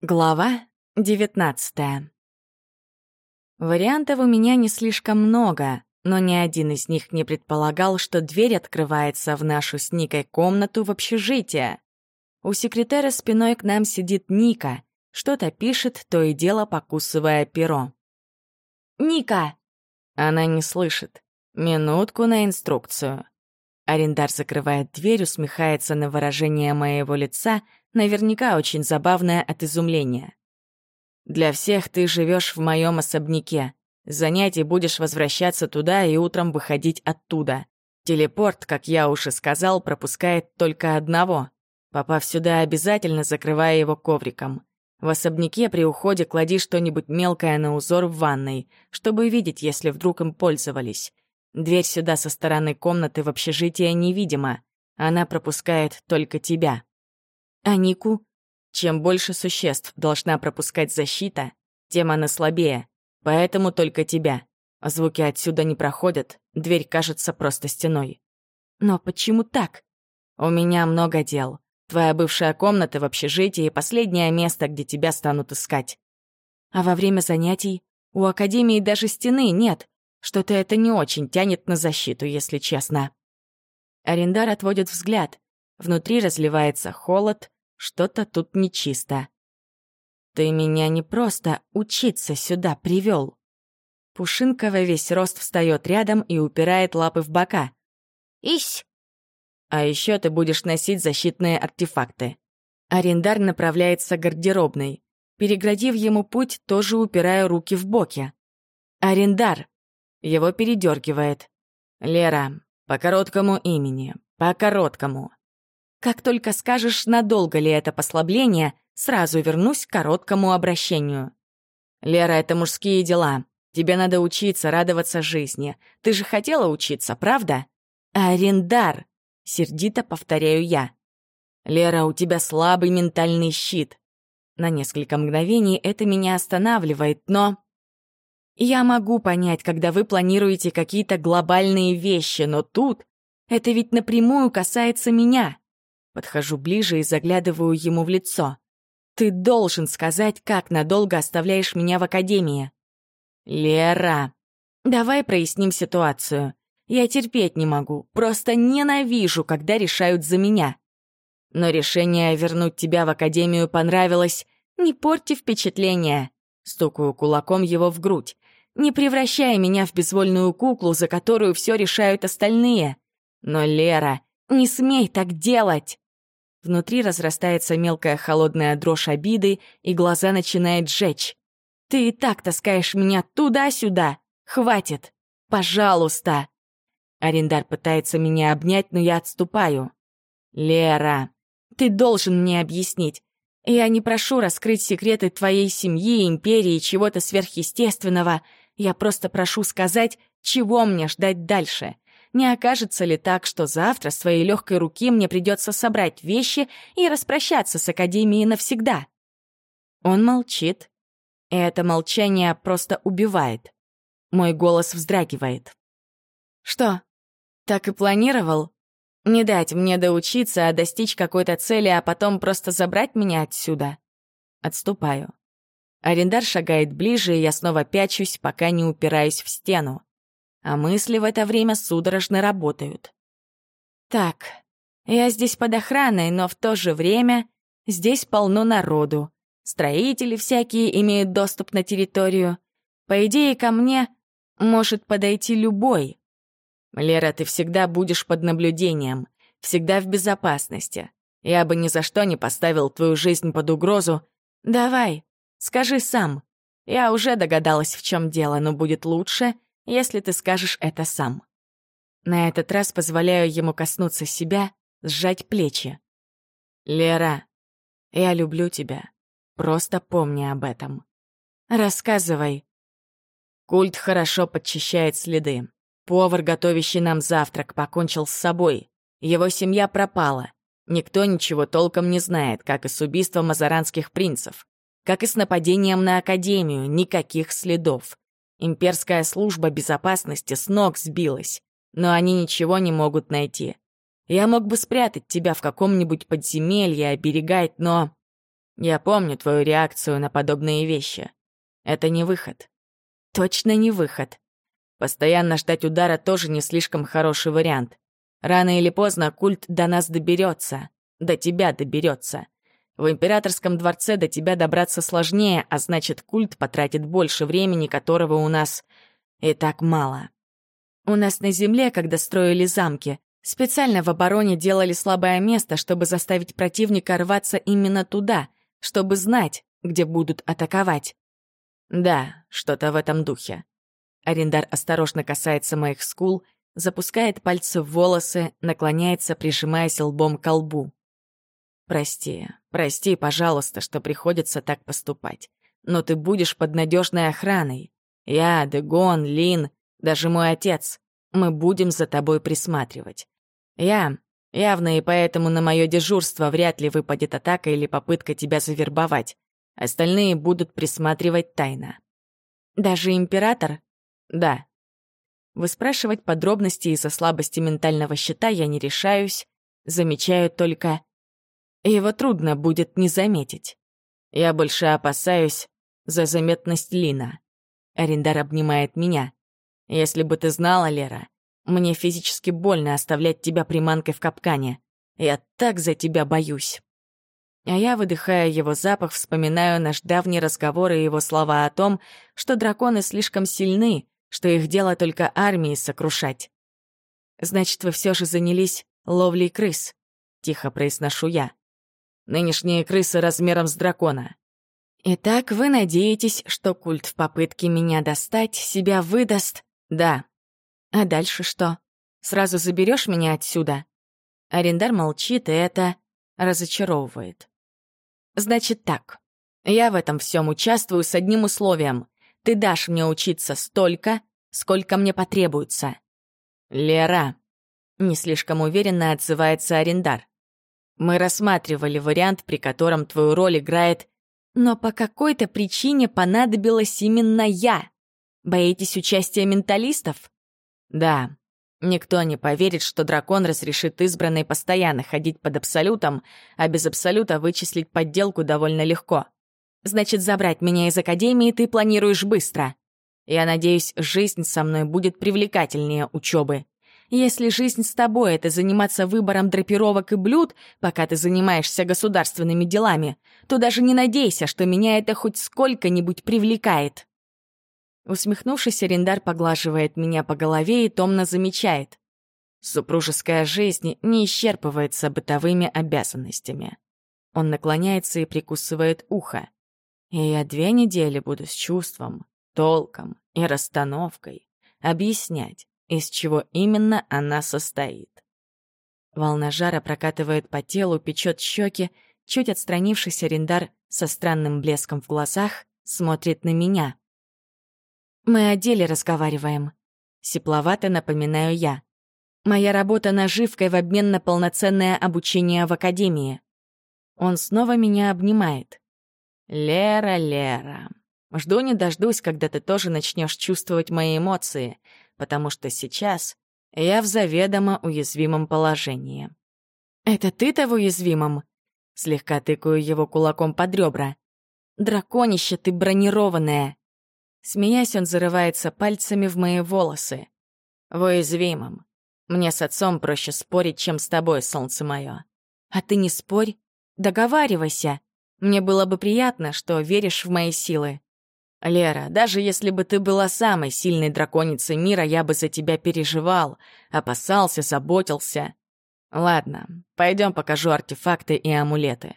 Глава 19 Вариантов у меня не слишком много, но ни один из них не предполагал, что дверь открывается в нашу с Никой комнату в общежитие. У секретаря спиной к нам сидит Ника, что-то пишет, то и дело покусывая перо. «Ника!» Она не слышит. Минутку на инструкцию. Арендар закрывает дверь, усмехается на выражение моего лица, наверняка очень забавное от изумления. «Для всех ты живешь в моем особняке. Занятий будешь возвращаться туда и утром выходить оттуда. Телепорт, как я уже сказал, пропускает только одного. Попав сюда, обязательно закрывая его ковриком. В особняке при уходе клади что-нибудь мелкое на узор в ванной, чтобы видеть, если вдруг им пользовались. Дверь сюда со стороны комнаты в общежитие невидима. Она пропускает только тебя. А Нику? Чем больше существ должна пропускать защита, тем она слабее. Поэтому только тебя. Звуки отсюда не проходят, дверь кажется просто стеной. Но почему так? У меня много дел. Твоя бывшая комната в общежитии — последнее место, где тебя станут искать. А во время занятий у Академии даже стены нет. Что-то это не очень тянет на защиту, если честно. Арендар отводит взгляд. Внутри разливается холод, что-то тут нечисто. Ты меня не просто учиться сюда привел. Пушинка весь рост встает рядом и упирает лапы в бока. «Ись!» А еще ты будешь носить защитные артефакты. Арендар направляется к гардеробной. Переградив ему путь, тоже упирая руки в боки. Арендар. Его передергивает. Лера, по короткому имени, по короткому. Как только скажешь, надолго ли это послабление, сразу вернусь к короткому обращению. Лера, это мужские дела. Тебе надо учиться, радоваться жизни. Ты же хотела учиться, правда? Арендар. Сердито повторяю я. «Лера, у тебя слабый ментальный щит». На несколько мгновений это меня останавливает, но... Я могу понять, когда вы планируете какие-то глобальные вещи, но тут... Это ведь напрямую касается меня. Подхожу ближе и заглядываю ему в лицо. Ты должен сказать, как надолго оставляешь меня в академии. Лера, давай проясним ситуацию. Я терпеть не могу, просто ненавижу, когда решают за меня. Но решение вернуть тебя в академию понравилось. Не порти впечатление. Стукаю кулаком его в грудь. Не превращай меня в безвольную куклу, за которую все решают остальные. Но, Лера, не смей так делать. Внутри разрастается мелкая холодная дрожь обиды, и глаза начинает жечь. Ты и так таскаешь меня туда-сюда. Хватит. Пожалуйста. Арендар пытается меня обнять, но я отступаю. «Лера, ты должен мне объяснить. Я не прошу раскрыть секреты твоей семьи, империи, чего-то сверхъестественного. Я просто прошу сказать, чего мне ждать дальше. Не окажется ли так, что завтра с твоей легкой руки мне придется собрать вещи и распрощаться с Академией навсегда?» Он молчит. И это молчание просто убивает. Мой голос вздрагивает. «Что, так и планировал? Не дать мне доучиться, а достичь какой-то цели, а потом просто забрать меня отсюда? Отступаю. Арендар шагает ближе, и я снова пячусь, пока не упираюсь в стену. А мысли в это время судорожно работают. Так, я здесь под охраной, но в то же время здесь полно народу. Строители всякие имеют доступ на территорию. По идее, ко мне может подойти любой. «Лера, ты всегда будешь под наблюдением, всегда в безопасности. Я бы ни за что не поставил твою жизнь под угрозу. Давай, скажи сам. Я уже догадалась, в чем дело, но будет лучше, если ты скажешь это сам». На этот раз позволяю ему коснуться себя, сжать плечи. «Лера, я люблю тебя. Просто помни об этом. Рассказывай». Культ хорошо подчищает следы. Повар, готовящий нам завтрак, покончил с собой. Его семья пропала. Никто ничего толком не знает, как и с убийством азаранских принцев. Как и с нападением на Академию, никаких следов. Имперская служба безопасности с ног сбилась, но они ничего не могут найти. Я мог бы спрятать тебя в каком-нибудь подземелье, оберегать, но... Я помню твою реакцию на подобные вещи. Это не выход. Точно не выход. Постоянно ждать удара тоже не слишком хороший вариант. Рано или поздно культ до нас доберется, до тебя доберется. В императорском дворце до тебя добраться сложнее, а значит, культ потратит больше времени, которого у нас и так мало. У нас на земле, когда строили замки, специально в обороне делали слабое место, чтобы заставить противника рваться именно туда, чтобы знать, где будут атаковать. Да, что-то в этом духе. Арендар осторожно касается моих скул, запускает пальцы в волосы, наклоняется, прижимаясь лбом к лбу. «Прости, прости, пожалуйста, что приходится так поступать. Но ты будешь под надежной охраной. Я, Дегон, Лин, даже мой отец. Мы будем за тобой присматривать. Я, явно и поэтому на мое дежурство вряд ли выпадет атака или попытка тебя завербовать. Остальные будут присматривать тайно. Даже император? Да. Выспрашивать подробности из-за слабости ментального щита я не решаюсь, замечаю только... Его трудно будет не заметить. Я больше опасаюсь за заметность Лина. Арендар обнимает меня. Если бы ты знала, Лера, мне физически больно оставлять тебя приманкой в капкане. Я так за тебя боюсь. А я, выдыхая его запах, вспоминаю наш давний разговор и его слова о том, что драконы слишком сильны, что их дело только армии сокрушать. «Значит, вы все же занялись ловлей крыс?» — тихо произношу я. «Нынешние крысы размером с дракона». «Итак, вы надеетесь, что культ в попытке меня достать себя выдаст?» «Да». «А дальше что? Сразу заберешь меня отсюда?» Арендар молчит, и это разочаровывает. «Значит так. Я в этом всем участвую с одним условием. Ты дашь мне учиться столько, сколько мне потребуется». «Лера», — не слишком уверенно отзывается Арендар. «Мы рассматривали вариант, при котором твою роль играет но по какой-то причине понадобилась именно я. Боитесь участия менталистов? Да. Никто не поверит, что дракон разрешит избранной постоянно ходить под абсолютом, а без абсолюта вычислить подделку довольно легко. Значит, забрать меня из Академии ты планируешь быстро. Я надеюсь, жизнь со мной будет привлекательнее учебы. Если жизнь с тобой — это заниматься выбором драпировок и блюд, пока ты занимаешься государственными делами, то даже не надейся, что меня это хоть сколько-нибудь привлекает. Усмехнувшись, Арендар поглаживает меня по голове и томно замечает. Супружеская жизнь не исчерпывается бытовыми обязанностями. Он наклоняется и прикусывает ухо. И я две недели буду с чувством, толком и расстановкой объяснять, из чего именно она состоит. Волна жара прокатывает по телу, печет щеки, чуть отстранившись арендар со странным блеском в глазах смотрит на меня. «Мы о деле разговариваем», — сепловато напоминаю я. «Моя работа наживкой в обмен на полноценное обучение в академии». Он снова меня обнимает. «Лера, Лера, жду не дождусь, когда ты тоже начнешь чувствовать мои эмоции, потому что сейчас я в заведомо уязвимом положении. «Это ты-то в уязвимом?» Слегка тыкаю его кулаком под ребра. «Драконище ты бронированное!» Смеясь, он зарывается пальцами в мои волосы. «В уязвимом. Мне с отцом проще спорить, чем с тобой, солнце мое. А ты не спорь. Договаривайся. Мне было бы приятно, что веришь в мои силы. «Лера, даже если бы ты была самой сильной драконицей мира, я бы за тебя переживал, опасался, заботился. Ладно, пойдем покажу артефакты и амулеты».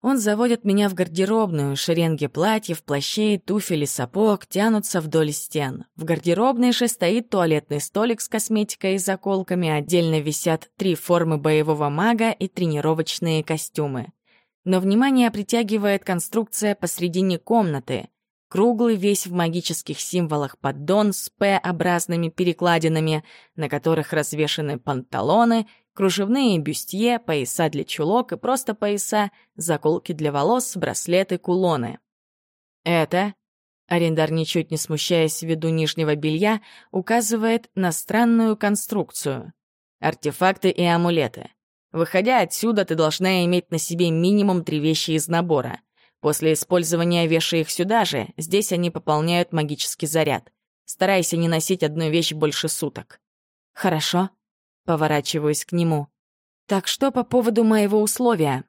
Он заводит меня в гардеробную, шеренги платьев, плащей, туфель и сапог тянутся вдоль стен. В гардеробной же стоит туалетный столик с косметикой и заколками, отдельно висят три формы боевого мага и тренировочные костюмы. Но внимание притягивает конструкция посредине комнаты — Круглый весь в магических символах поддон с П-образными перекладинами, на которых развешаны панталоны, кружевные бюстье, пояса для чулок и просто пояса, заколки для волос, браслеты, кулоны. Это, арендар ничуть не смущаясь ввиду нижнего белья, указывает на странную конструкцию. Артефакты и амулеты. Выходя отсюда, ты должна иметь на себе минимум три вещи из набора. После использования вешай их сюда же, здесь они пополняют магический заряд. Старайся не носить одну вещь больше суток. Хорошо. Поворачиваюсь к нему. Так что по поводу моего условия?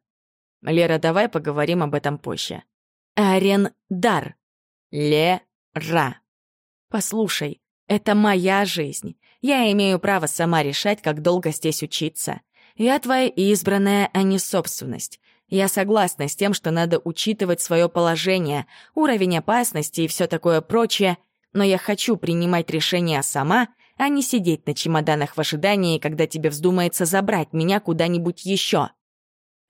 Лера, давай поговорим об этом позже. Арендар. Лера. Послушай, это моя жизнь. Я имею право сама решать, как долго здесь учиться. Я твоя избранная, а не собственность. Я согласна с тем, что надо учитывать свое положение, уровень опасности и все такое прочее, но я хочу принимать решения сама, а не сидеть на чемоданах в ожидании, когда тебе вздумается забрать меня куда-нибудь еще.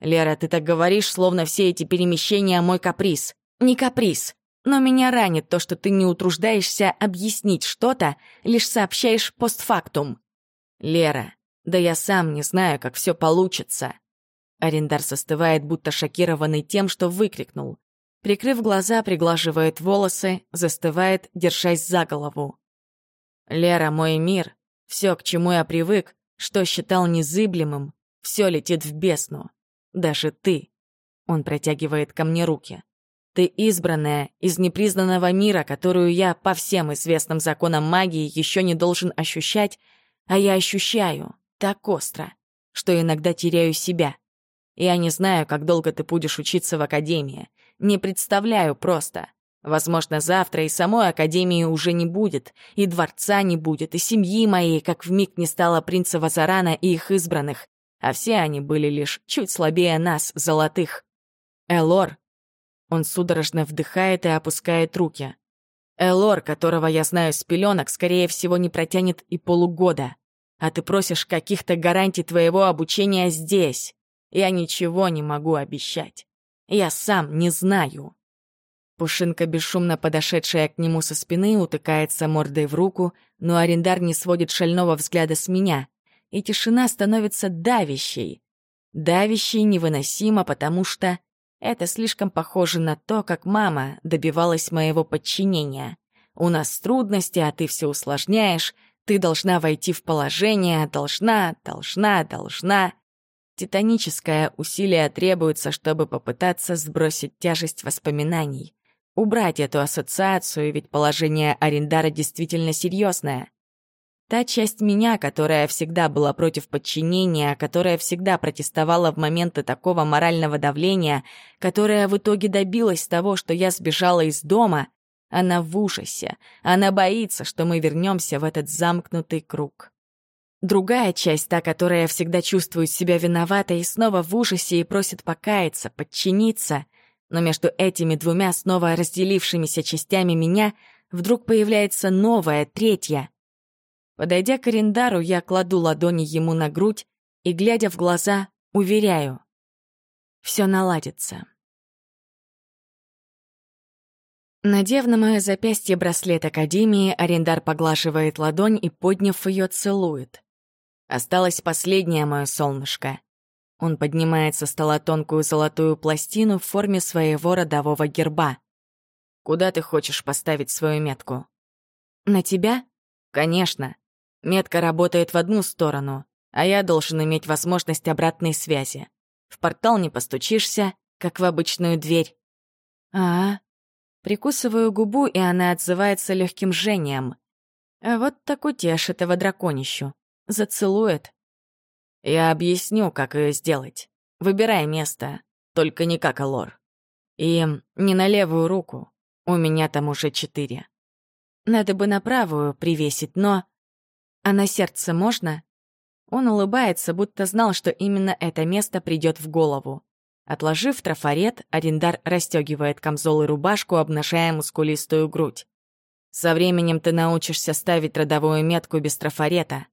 Лера, ты так говоришь, словно все эти перемещения — мой каприз. Не каприз, но меня ранит то, что ты не утруждаешься объяснить что-то, лишь сообщаешь постфактум. Лера, да я сам не знаю, как все получится. Арендар застывает, будто шокированный тем, что выкрикнул. Прикрыв глаза, приглаживает волосы, застывает, держась за голову. «Лера, мой мир, все, к чему я привык, что считал незыблемым, все летит в бесну. Даже ты». Он протягивает ко мне руки. «Ты избранная из непризнанного мира, которую я по всем известным законам магии еще не должен ощущать, а я ощущаю так остро, что иногда теряю себя. Я не знаю, как долго ты будешь учиться в академии. Не представляю просто. Возможно, завтра и самой академии уже не будет, и дворца не будет, и семьи моей, как вмиг не стало принца Вазарана и их избранных. А все они были лишь чуть слабее нас, золотых. Элор. Он судорожно вдыхает и опускает руки. Элор, которого я знаю с пеленок, скорее всего, не протянет и полугода. А ты просишь каких-то гарантий твоего обучения здесь. Я ничего не могу обещать. Я сам не знаю. Пушинка, бесшумно подошедшая к нему со спины, утыкается мордой в руку, но арендар не сводит шального взгляда с меня, и тишина становится давящей. Давящей невыносимо, потому что это слишком похоже на то, как мама добивалась моего подчинения. У нас трудности, а ты все усложняешь, ты должна войти в положение, должна, должна, должна. Титаническое усилие требуется, чтобы попытаться сбросить тяжесть воспоминаний. Убрать эту ассоциацию, ведь положение Арендара действительно серьезное. Та часть меня, которая всегда была против подчинения, которая всегда протестовала в моменты такого морального давления, которая в итоге добилась того, что я сбежала из дома, она в ужасе, она боится, что мы вернемся в этот замкнутый круг. Другая часть, та, которая всегда чувствует себя виноватой и снова в ужасе и просит покаяться, подчиниться, но между этими двумя снова разделившимися частями меня вдруг появляется новая, третья. Подойдя к Арендару, я кладу ладони ему на грудь и, глядя в глаза, уверяю. Все наладится. Надев на мое запястье браслет Академии, Арендар поглаживает ладонь и, подняв ее, целует. Осталось последнее мое солнышко. Он поднимает со стола тонкую золотую пластину в форме своего родового герба. «Куда ты хочешь поставить свою метку?» «На тебя?» «Конечно. Метка работает в одну сторону, а я должен иметь возможность обратной связи. В портал не постучишься, как в обычную дверь». «А, -а. Прикусываю губу, и она отзывается легким жжением. А вот так утешь этого драконищу. Зацелует. Я объясню, как ее сделать. Выбирай место, только не как Алор. И не на левую руку. У меня там уже четыре. Надо бы на правую привесить, но... А на сердце можно? Он улыбается, будто знал, что именно это место придет в голову. Отложив трафарет, арендар расстегивает камзол и рубашку, обнажая мускулистую грудь. Со временем ты научишься ставить родовую метку без трафарета.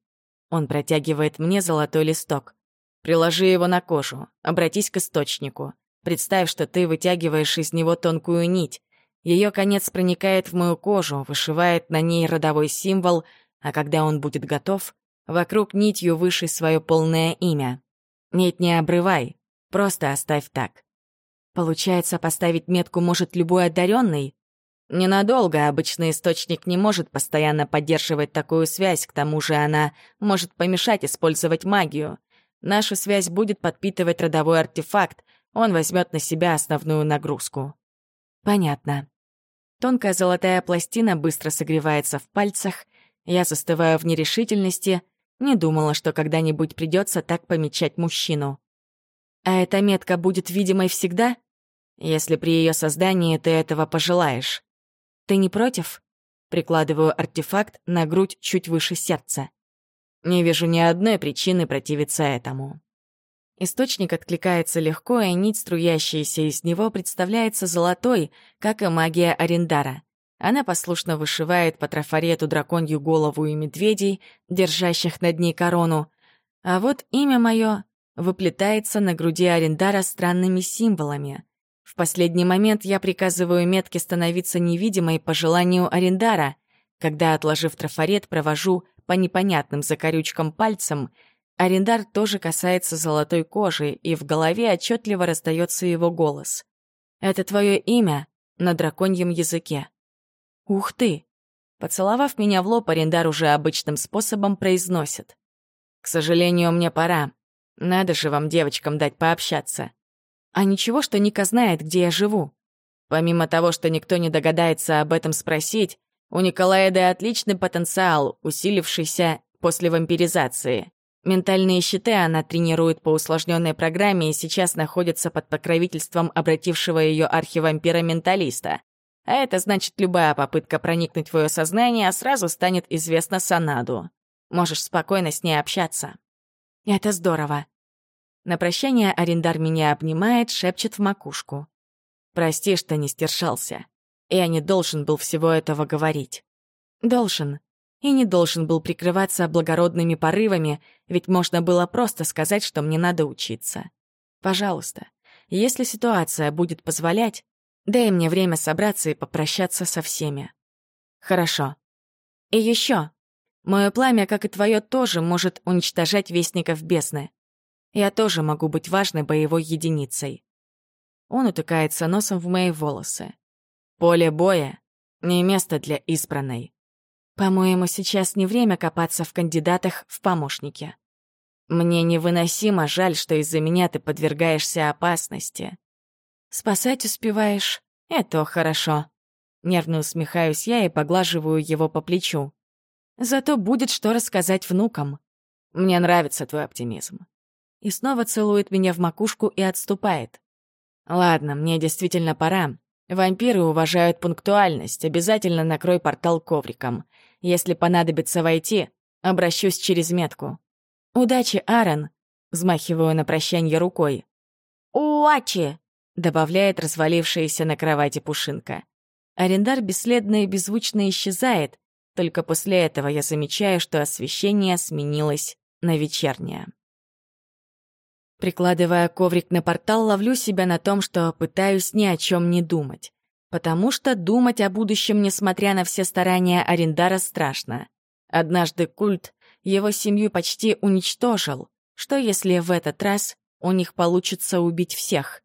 Он протягивает мне золотой листок. Приложи его на кожу, обратись к источнику. Представь, что ты вытягиваешь из него тонкую нить. Ее конец проникает в мою кожу, вышивает на ней родовой символ, а когда он будет готов, вокруг нитью выше свое полное имя. Нить не обрывай, просто оставь так. Получается, поставить метку может любой одаренный? Ненадолго обычный источник не может постоянно поддерживать такую связь, к тому же она может помешать использовать магию. Нашу связь будет подпитывать родовой артефакт, он возьмет на себя основную нагрузку. Понятно. Тонкая золотая пластина быстро согревается в пальцах, я застываю в нерешительности, не думала, что когда-нибудь придется так помечать мужчину. А эта метка будет видимой всегда? Если при ее создании ты этого пожелаешь. Ты не против? Прикладываю артефакт на грудь чуть выше сердца. Не вижу ни одной причины противиться этому. Источник откликается легко, и нить, струящаяся из него, представляется золотой, как и магия Арендара. Она послушно вышивает по трафарету драконью голову и медведей, держащих над ней корону. А вот имя мое выплетается на груди Арендара странными символами. В последний момент я приказываю метке становиться невидимой по желанию Арендара. Когда, отложив трафарет, провожу по непонятным закорючкам пальцем, Арендар тоже касается золотой кожи, и в голове отчетливо раздается его голос. «Это твое имя на драконьем языке». «Ух ты!» Поцеловав меня в лоб, Арендар уже обычным способом произносит. «К сожалению, мне пора. Надо же вам, девочкам, дать пообщаться. А ничего, что Ника знает, где я живу. Помимо того, что никто не догадается об этом спросить, у Николаэды отличный потенциал, усилившийся после вампиризации. Ментальные щиты она тренирует по усложненной программе и сейчас находится под покровительством обратившего ее архивампира-менталиста. А это значит, любая попытка проникнуть в твое сознание сразу станет известна Санаду. Можешь спокойно с ней общаться. Это здорово. На прощание арендар меня обнимает, шепчет в макушку. «Прости, что не стершался. Я не должен был всего этого говорить». «Должен. И не должен был прикрываться благородными порывами, ведь можно было просто сказать, что мне надо учиться. Пожалуйста, если ситуация будет позволять, дай мне время собраться и попрощаться со всеми». «Хорошо. И еще. Мое пламя, как и твое, тоже может уничтожать вестников бесны. Я тоже могу быть важной боевой единицей. Он утыкается носом в мои волосы. Поле боя — не место для избранной. По-моему, сейчас не время копаться в кандидатах в помощники. Мне невыносимо жаль, что из-за меня ты подвергаешься опасности. Спасать успеваешь — это хорошо. Нервно усмехаюсь я и поглаживаю его по плечу. Зато будет что рассказать внукам. Мне нравится твой оптимизм и снова целует меня в макушку и отступает. Ладно, мне действительно пора. Вампиры уважают пунктуальность, обязательно накрой портал ковриком. Если понадобится войти, обращусь через метку. Удачи, Аарон, взмахиваю на прощанье рукой. «Уачи!» — добавляет развалившаяся на кровати Пушинка. Арендар бесследно и беззвучно исчезает, только после этого я замечаю, что освещение сменилось на вечернее. Прикладывая коврик на портал, ловлю себя на том, что пытаюсь ни о чем не думать. Потому что думать о будущем, несмотря на все старания Арендара, страшно. Однажды культ его семью почти уничтожил. Что если в этот раз у них получится убить всех?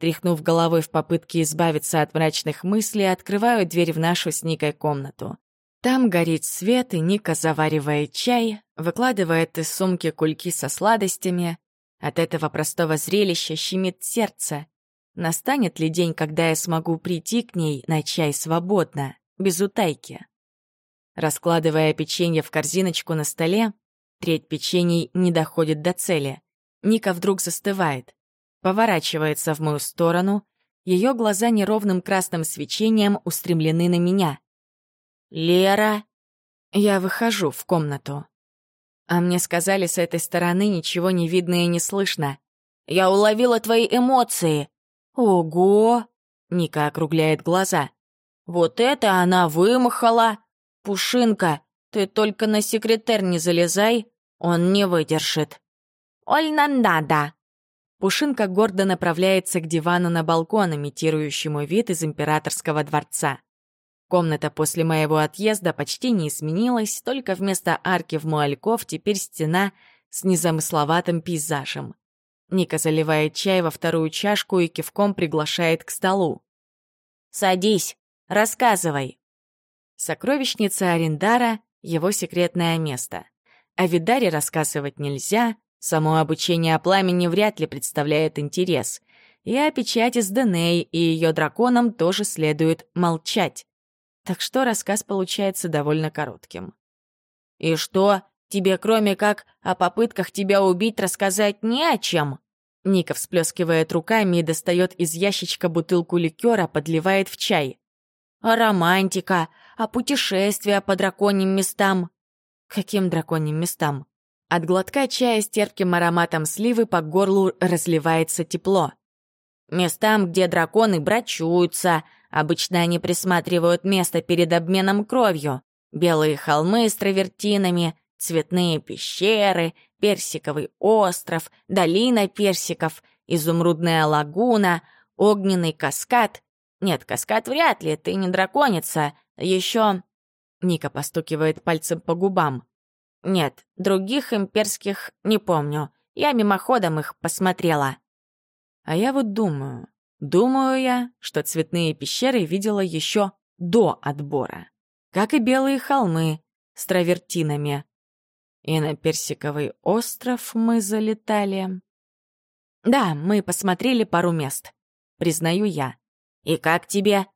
Тряхнув головой в попытке избавиться от мрачных мыслей, открываю дверь в нашу с Никой комнату. Там горит свет, и Ника заваривает чай, выкладывает из сумки кульки со сладостями, от этого простого зрелища щемит сердце. Настанет ли день, когда я смогу прийти к ней на чай свободно, без утайки? Раскладывая печенье в корзиночку на столе, треть печений не доходит до цели. Ника вдруг застывает, поворачивается в мою сторону, ее глаза неровным красным свечением устремлены на меня. «Лера!» Я выхожу в комнату. А мне сказали, с этой стороны ничего не видно и не слышно. «Я уловила твои эмоции!» «Ого!» — Ника округляет глаза. «Вот это она вымахала! Пушинка, ты только на секретарь не залезай, он не выдержит!» «Ольна надо!» Пушинка гордо направляется к дивану на балкон, имитирующему вид из императорского дворца. Комната после моего отъезда почти не изменилась, только вместо арки в Муальков теперь стена с незамысловатым пейзажем. Ника заливает чай во вторую чашку и кивком приглашает к столу. «Садись, рассказывай». Сокровищница Арендара — его секретное место. О Видаре рассказывать нельзя, Само обучение пламени вряд ли представляет интерес. И о печати с Деней и ее драконом тоже следует молчать. Так что рассказ получается довольно коротким. «И что, тебе кроме как о попытках тебя убить рассказать не о чем?» Ника всплескивает руками и достает из ящичка бутылку ликера, подливает в чай. «А романтика? А путешествия по драконьим местам?» «Каким драконьим местам?» От глотка чая с терпким ароматом сливы по горлу разливается тепло. Местам, где драконы брачуются, обычно они присматривают место перед обменом кровью. Белые холмы с травертинами, цветные пещеры, персиковый остров, долина персиков, изумрудная лагуна, огненный каскад. Нет, каскад вряд ли, ты не драконица. Еще... Ника постукивает пальцем по губам. Нет, других имперских не помню. Я мимоходом их посмотрела. А я вот думаю, думаю я, что цветные пещеры видела еще до отбора. Как и белые холмы с травертинами. И на Персиковый остров мы залетали. Да, мы посмотрели пару мест, признаю я. И как тебе?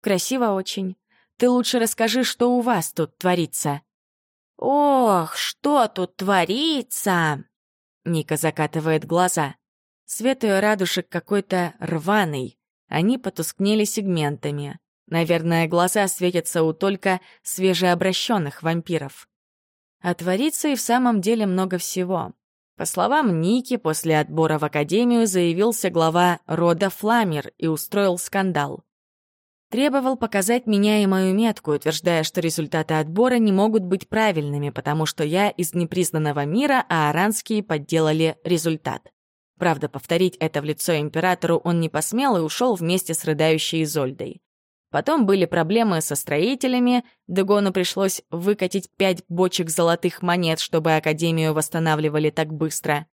Красиво очень. Ты лучше расскажи, что у вас тут творится. «Ох, что тут творится!» Ника закатывает глаза. Свет ее радужек какой-то рваный. Они потускнели сегментами. Наверное, глаза светятся у только свежеобращенных вампиров. А творится и в самом деле много всего. По словам Ники, после отбора в академию заявился глава рода Фламер и устроил скандал. Требовал показать меня и мою метку, утверждая, что результаты отбора не могут быть правильными, потому что я из непризнанного мира, а аранские подделали результат. Правда, повторить это в лицо императору он не посмел и ушел вместе с рыдающей Изольдой. Потом были проблемы со строителями, Дегону пришлось выкатить пять бочек золотых монет, чтобы Академию восстанавливали так быстро.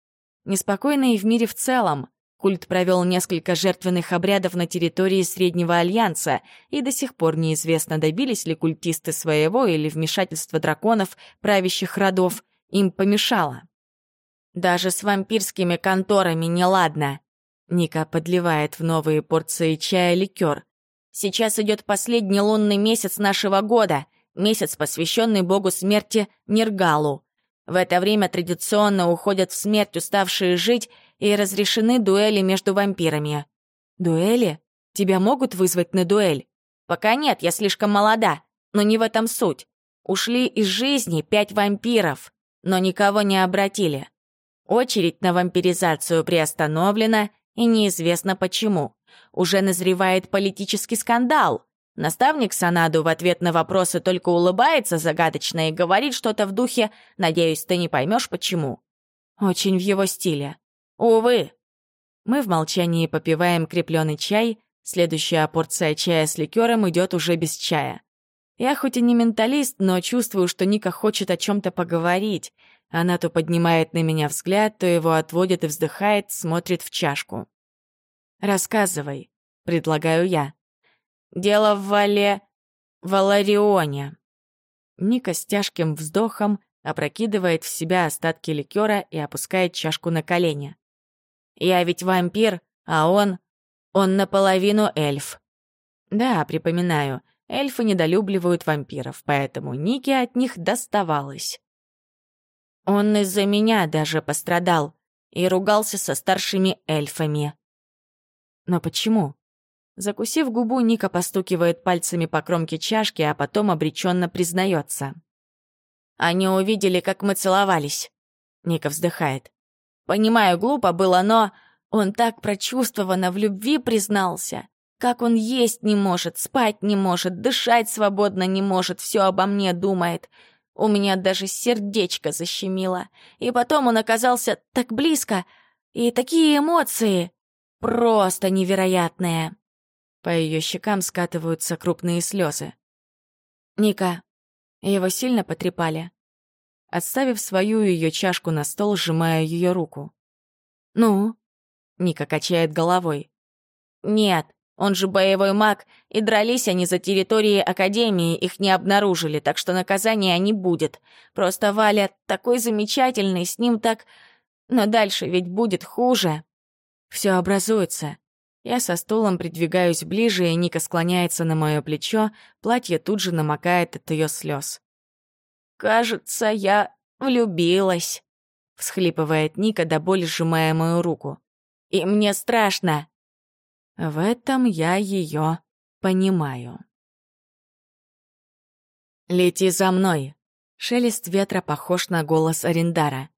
Неспокойно и в мире в целом. Культ провел несколько жертвенных обрядов на территории Среднего Альянса, и до сих пор неизвестно, добились ли культисты своего или вмешательство драконов, правящих родов, им помешало. «Даже с вампирскими конторами неладно», — Ника подливает в новые порции чая ликер. «Сейчас идет последний лунный месяц нашего года, месяц, посвященный богу смерти Нергалу. В это время традиционно уходят в смерть уставшие жить и разрешены дуэли между вампирами. Дуэли? Тебя могут вызвать на дуэль? Пока нет, я слишком молода, но не в этом суть. Ушли из жизни пять вампиров, но никого не обратили. Очередь на вампиризацию приостановлена, и неизвестно почему. Уже назревает политический скандал. Наставник Санаду в ответ на вопросы только улыбается загадочно и говорит что-то в духе «Надеюсь, ты не поймешь, почему». Очень в его стиле. Увы. Мы в молчании попиваем крепленый чай, следующая порция чая с ликером идет уже без чая. Я хоть и не менталист, но чувствую, что Ника хочет о чем-то поговорить. Она то поднимает на меня взгляд, то его отводит и вздыхает, смотрит в чашку. «Рассказывай», — предлагаю я. «Дело в Вале... Валарионе». Ника с тяжким вздохом опрокидывает в себя остатки ликера и опускает чашку на колени. Я ведь вампир, а он... Он наполовину эльф. Да, припоминаю, эльфы недолюбливают вампиров, поэтому Нике от них доставалось. Он из-за меня даже пострадал и ругался со старшими эльфами. Но почему? Закусив губу, Ника постукивает пальцами по кромке чашки, а потом обреченно признается. Они увидели, как мы целовались. Ника вздыхает. Понимаю, глупо было, но он так прочувствованно в любви признался. Как он есть не может, спать не может, дышать свободно не может, все обо мне думает. У меня даже сердечко защемило. И потом он оказался так близко, и такие эмоции. Просто невероятные. По ее щекам скатываются крупные слезы. Ника, его сильно потрепали. Отставив свою ее чашку на стол, сжимая ее руку. «Ну?» — Ника качает головой. «Нет, он же боевой маг, и дрались они за территории Академии, их не обнаружили, так что наказания не будет. Просто Валя такой замечательный, с ним так... Но дальше ведь будет хуже. Все образуется. Я со стулом придвигаюсь ближе, и Ника склоняется на мое плечо, платье тут же намокает от ее слез. «Кажется, я влюбилась», — всхлипывает Ника, до боли сжимая мою руку. «И мне страшно». В этом я ее понимаю. «Лети за мной!» Шелест ветра похож на голос Арендара.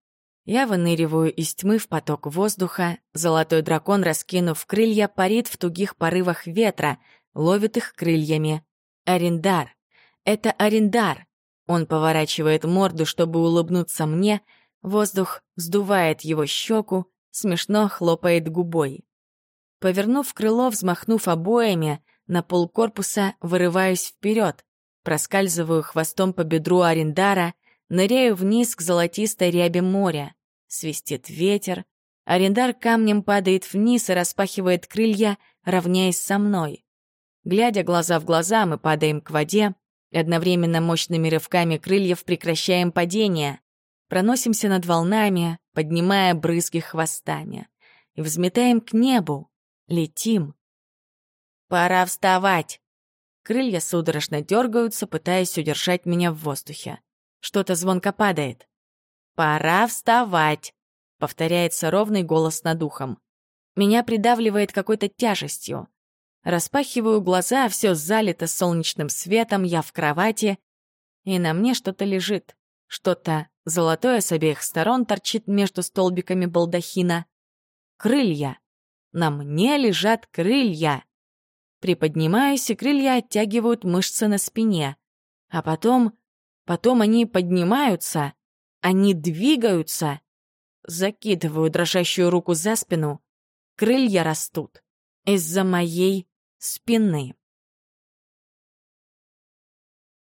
Я выныриваю из тьмы в поток воздуха, золотой дракон, раскинув крылья, парит в тугих порывах ветра, ловит их крыльями. Арендар. Это Арендар. Он поворачивает морду, чтобы улыбнуться мне, воздух сдувает его щеку, смешно хлопает губой. Повернув крыло, взмахнув обоями, на полкорпуса вырываюсь вперед, проскальзываю хвостом по бедру Арендара, Ныряю вниз к золотистой рябе моря. Свистит ветер. Арендар камнем падает вниз и распахивает крылья, равняясь со мной. Глядя глаза в глаза, мы падаем к воде, одновременно мощными рывками крыльев прекращаем падение. Проносимся над волнами, поднимая брызги хвостами. И взметаем к небу. Летим. «Пора вставать!» Крылья судорожно дергаются, пытаясь удержать меня в воздухе. Что-то звонко падает. «Пора вставать», — повторяется ровный голос над ухом. Меня придавливает какой-то тяжестью. Распахиваю глаза, все залито солнечным светом, я в кровати, и на мне что-то лежит. Что-то золотое с обеих сторон торчит между столбиками балдахина. Крылья. На мне лежат крылья. Приподнимаюсь, и крылья оттягивают мышцы на спине. А потом Потом они поднимаются, они двигаются. Закидываю дрожащую руку за спину. Крылья растут из-за моей спины.